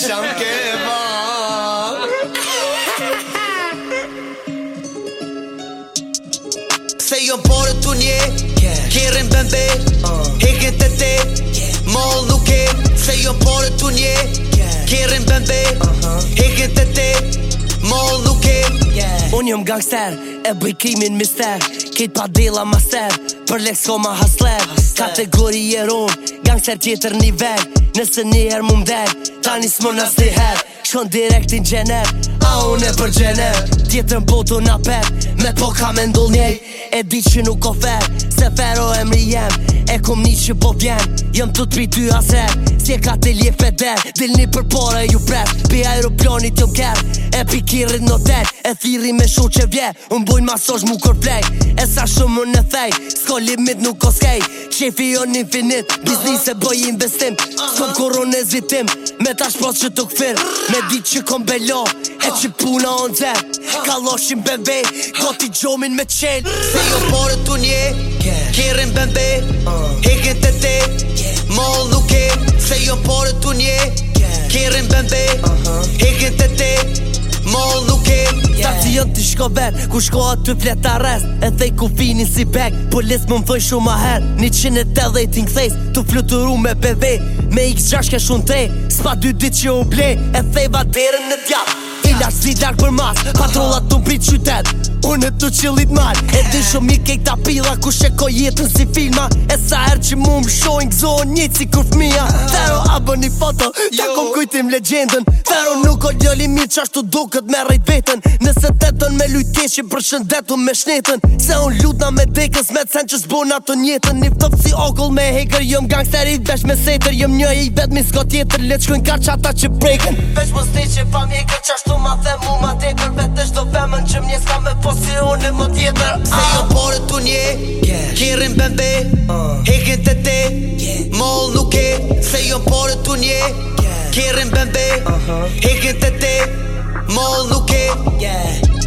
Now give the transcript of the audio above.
Shëm ke ma Se jo më të nje Kjerën bëmbe uh. Hekën të te Mollë nuk e Se jo më të nje Kjerën bëmbe uh-huh. Hekën të te Mollë nuk e Unë jëm gangster E bëjkimin mister Kjetë pa dela ma ser Për lekso ma hasler Kategori e ronë Gangster tjetër një verë Nëse një herë mu mdek Tani s'mo nështi herë Shkon direkt në gjenet A unë e për gjenet Tjetër në botu në petë Me po ka me ndull njej E di që nuk o fer Se fero e mri jem E kom një që po vjen Jëm të të ty aser Si e ka të lje feder Dilni për pore ju pres Pi aeroplanit jom ker E pikirit në ten E thiri me shu që vje Unë bojnë masosh mu kër flej E sa shumë më në thej Sko limit nuk o skej Qefi jo një finit Biznis e bëj investim Sko koron e zvitim Me ta shpros që të këfir Me di që kom bello E që puna on të Ka loshin bebej Ko ti gjomin me qenë Se jo pare të nje Kjerën bëmbe Heken të te Mall nuk e Se jo pare të nje Kjerën bëmbe Heken të te Mall nuk e Stacion të shko ver Ku shko aty flet arrest E thej ku finin si bag Polis më më thoj shumë aher Një qin e të dhe i thejs Tu fluturu me BV Me x6 ke shumë tre Spa dy dit që u ble E thej va derën në djap Ilar si lark për mas Patrolla të mbrit qytet në të qëllit marë E dy shumë i kejt apila ku sheko jetën si filma E sa herë që mu më shojnë gëzohën njëtë si kur fmija Thero a një foto, ta jo. ku kujtim legendën Thero nuk o ljo limit që duket me rejt vetën Nëse të tënë me lujtjeqin për shëndetu me shnetën Se unë lutna me dekës me cen që s'bona të njetën Një ftëp si okull me hejkër, jëm gangster i vesh me sejtër Jëm një i vetë mi s'ko tjetër, le qkojnë kar që ata që prejken Veç më stej që pa mjekër që ashtu ma the mu ma dekër Vete shdo vemen që mjes ka me pos se unë e më tjetër Se jo pare të nje yeah. Kirin bëmbe uh, Hekin të te yeah. Mol nuk e Se jo pare të nje uh, yeah. Kirin bëmbe uh -huh. Hekin të te Mol nuk e yeah.